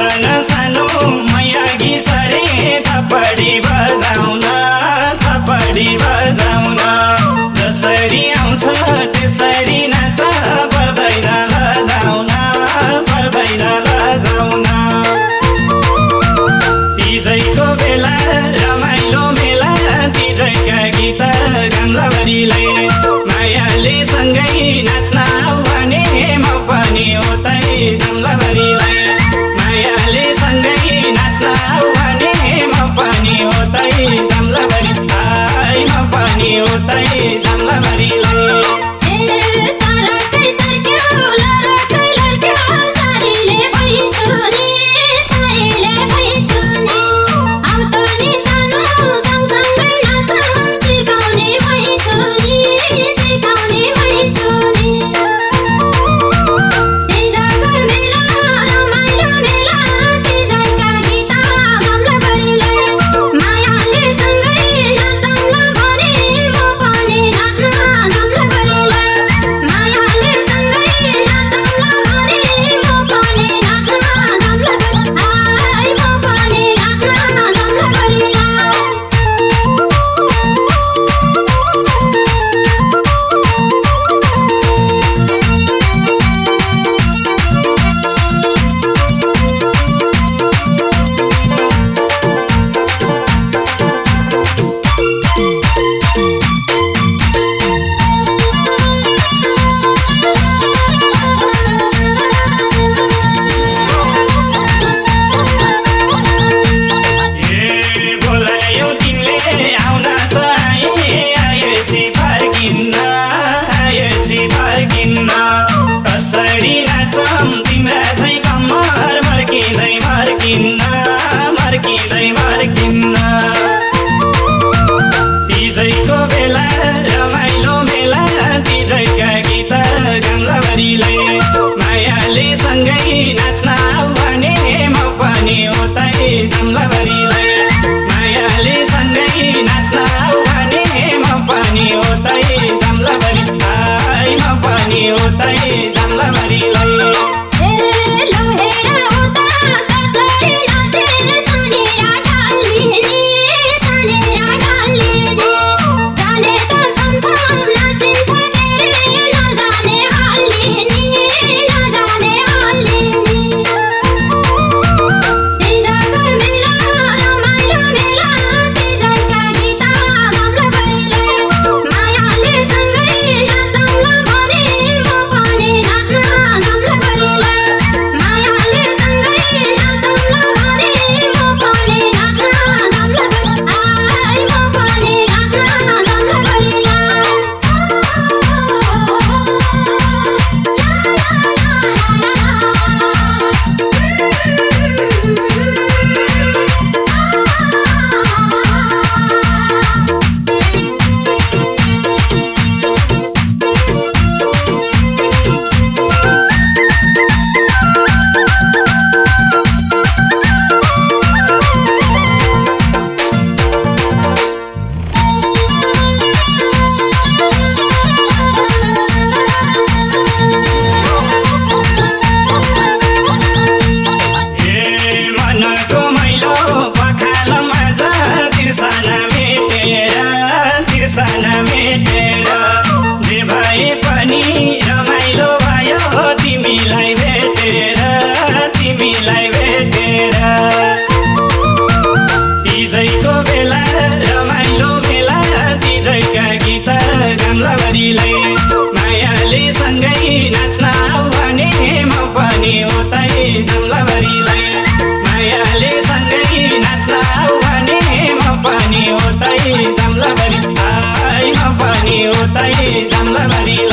सालो माया Giza side. Nina. तिमीलाई भेटेर। तिजैको बेला रमाइलो मेला तिजैका गीत गाम्लाभरिलाई मायाले सँगै नाच्न आऊ भने म पनि उतै जाम्लाभरिलाई मायाले सँगै नाच्न आऊ भने म पनि उतै जाम्लाभरि आई म पनि उतै जाम्लाभरिलाई